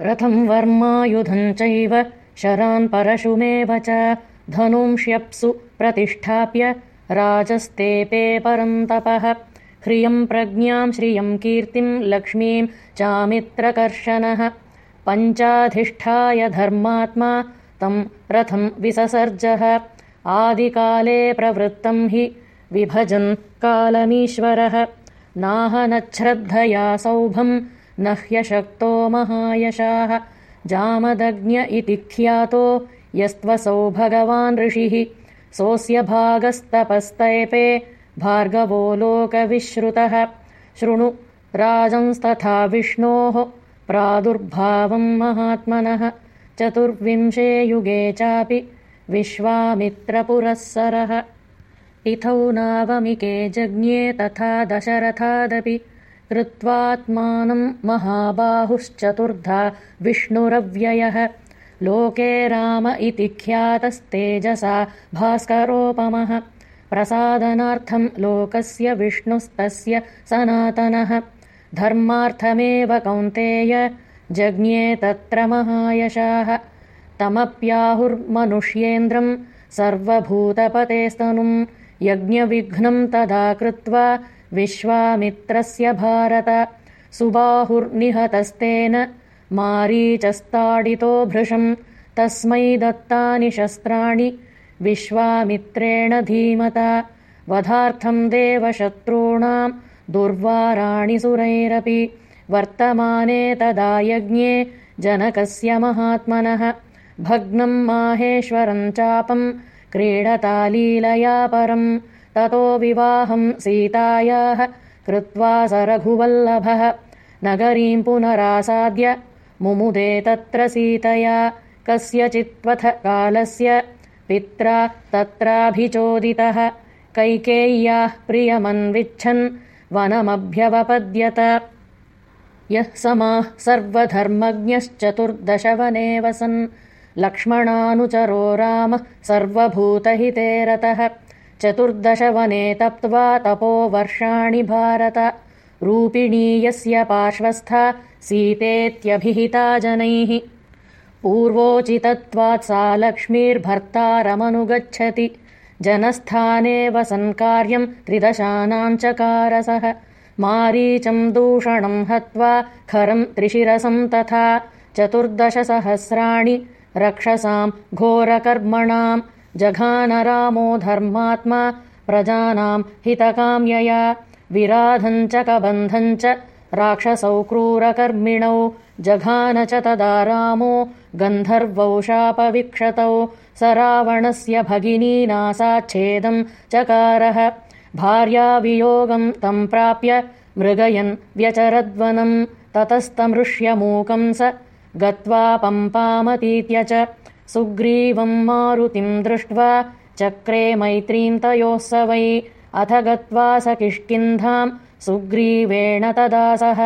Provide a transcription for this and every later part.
रथम् वर्मायुधम् चैव शरान् परशुमेव च धनुंष्यप्सु प्रतिष्ठाप्य राजस्तेपे परन्तपः ह्रियम् प्रज्ञाम् श्रियम् कीर्तिम् लक्ष्मीम् चामित्रकर्शनः पञ्चाधिष्ठाय धर्मात्मा तम् रथम् विससर्जः। आदिकाले प्रवृत्तम् हि विभजन् कालमीश्वरः। नाहनच्छ्रद्धया सौभम् न ह्यशक्तो महायशाः। जामदग्न्य इति ख्यातो यस्त्वसौ भगवान् ऋषिः। सोऽस्य भागस्तपस्तैपे भार्गवो लोकविश्रुतः। शृणु राजंस्तथा विष्णोः प्रादुर्भावम् महात्मनः। चतुर्विंशे युगे चापि विश्वामित्रपुरःसरः। इथौ नावमिके जज्ञे तथा दशरथादपि कृत्वात्मानम् महाबाहुश्चतुर्धा विष्णुरव्ययः। लोके राम इति ख्यातस्तेजसा भास्करोपमः। प्रसादनार्थम् लोकस्य विष्णुस्तस्य सनातनः। धर्मार्थमेव कौन्तेय जज्ञे तत्र महायशाः। तमप्याहुर्मनुष्येन्द्रम् सर्वभूतपतेस्तनुम् यज्ञविघ्नम् तदा कृत्वा विश्वामित्रस्य भारत। सुबाहुर्निहतस्तेन मारीचस्ताडितो भृशम्। तस्मै दत्तानि शस्त्राणि। विश्वामित्रेण धीमता। वधार्थम् देवशत्रूणाम् दुर्वाराणि सुरैरपि। वर्तमाने तदा यज्ञे जनकस्य महात्मनः। भग्नम् माहेश्वरम् चापम्। क्रीडता लीलया परम् ततो विवाहम् सीतायाः कृत्वा स रघुवल्लभः। नगरीम् पुनरासाद्य मुमुदे तत्र सीतया। कस्यचित्त्वथ कालस्य पित्रा तत्राभिचोदितः। कैकेय्याः प्रियमन्विच्छन् वनमभ्यवपद्यत। यः समाः सर्वधर्मज्ञश्चतुर्दशवने वसन् लक्ष्मणानुचरो रामः सर्वभूतहिते रतः चतुर्दशवने तप्त्वा तपो वर्षाणि भारत। रूपिणी यस्य पार्श्वस्था सीतेत्यभिहिता जनैः। पूर्वोचितत्वात् सा लक्ष्मीर्भर्तारमनुगच्छति जनस्थाने वसन्कार्यम् त्रिदशानाम् चकारसः मारीचम् दूषणम् हत्वा खरम् त्रिशिरसम् तथा चतुर्दशसहस्राणि रक्षसाम् घोरकर्मणाम् जघानरामो धर्मात्मा प्रजानाम् हितकाम्यया। विराधम् च कबन्धम् च राक्षसौ क्रूरकर्मिणौ। जघान च तदा रामो गन्धर्वौ शापविक्षतौ। स रावणस्य भगिनीनासाच्छेदम् चकारः। भार्यावियोगम् तम् प्राप्य मृगयन् व्यचरद्वनम् ततस्तमृष्यमूकम् स गत्वा पम्पामतीत्य च सुग्रीवम् मारुतिम् दृष्ट्वा चक्रे मैत्रीम् तयोः स वै। अथ गत्वा स किष्किन्धाम् सुग्रीवेण तदा सह।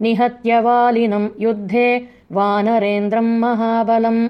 निहत्य वालिनम् युद्धे वानरेन्द्रम् महाबलम्